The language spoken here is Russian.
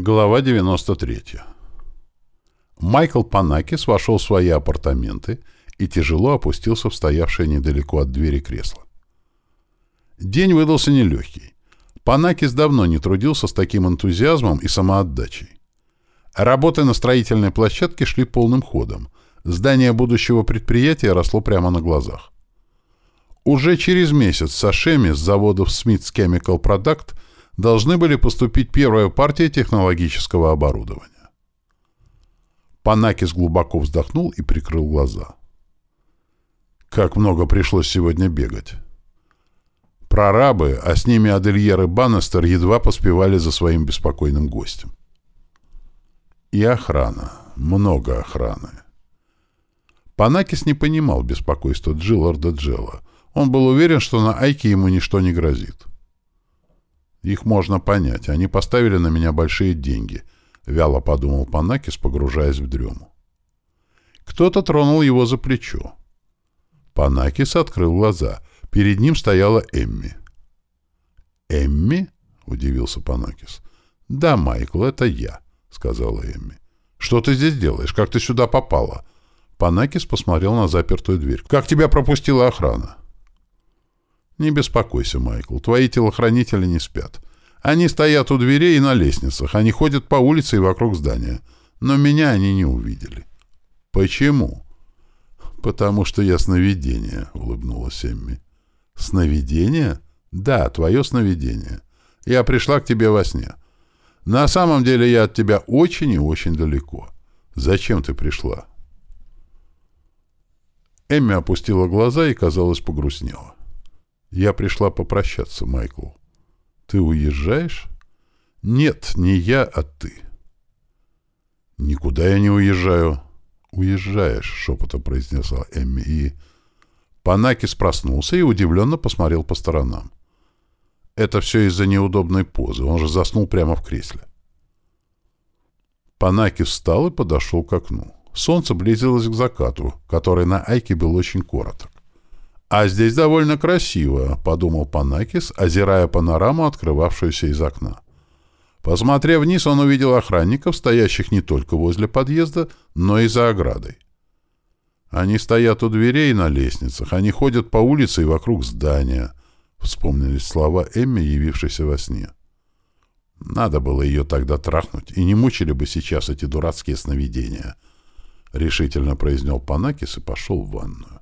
Глава 93. Майкл Панакис вошел в свои апартаменты и тяжело опустился в стоявшее недалеко от двери кресло. День выдался нелегкий. Панакис давно не трудился с таким энтузиазмом и самоотдачей. Работы на строительной площадке шли полным ходом. Здание будущего предприятия росло прямо на глазах. Уже через месяц с Ашеми с заводов Smith's Chemical Product – должны были поступить первая партия технологического оборудования. Панакис глубоко вздохнул и прикрыл глаза. Как много пришлось сегодня бегать. Прорабы, а с ними Адельер и Баннестер едва поспевали за своим беспокойным гостем. И охрана. Много охраны. Панакис не понимал беспокойства Джилларда Джелла. Он был уверен, что на Айке ему ничто не грозит. Их можно понять. Они поставили на меня большие деньги. Вяло подумал Панакис, погружаясь в дрему. Кто-то тронул его за плечо. Панакис открыл глаза. Перед ним стояла Эмми. «Эмми?» — удивился Панакис. «Да, Майкл, это я», — сказала Эмми. «Что ты здесь делаешь? Как ты сюда попала?» Панакис посмотрел на запертую дверь. «Как тебя пропустила охрана?» «Не беспокойся, Майкл, твои телохранители не спят. Они стоят у дверей и на лестницах, они ходят по улице и вокруг здания. Но меня они не увидели». «Почему?» «Потому что я сновидение», — улыбнулась Эмми. «Сновидение?» «Да, твое сновидение. Я пришла к тебе во сне. На самом деле я от тебя очень и очень далеко. Зачем ты пришла?» Эмми опустила глаза и, казалось, погрустнела. Я пришла попрощаться, Майкл. Ты уезжаешь? Нет, не я, а ты. Никуда я не уезжаю. Уезжаешь, шепотом произнесла Эмми и... Панакис проснулся и удивленно посмотрел по сторонам. Это все из-за неудобной позы. Он же заснул прямо в кресле. Панакис встал и подошел к окну. Солнце близилось к закату, который на Айке был очень короток. «А здесь довольно красиво», — подумал Панакис, озирая панораму, открывавшуюся из окна. Посмотрев вниз, он увидел охранников, стоящих не только возле подъезда, но и за оградой. «Они стоят у дверей на лестницах, они ходят по улице и вокруг здания», — вспомнились слова Эмми, явившейся во сне. «Надо было ее тогда трахнуть, и не мучили бы сейчас эти дурацкие сновидения», — решительно произнес Панакис и пошел в ванную.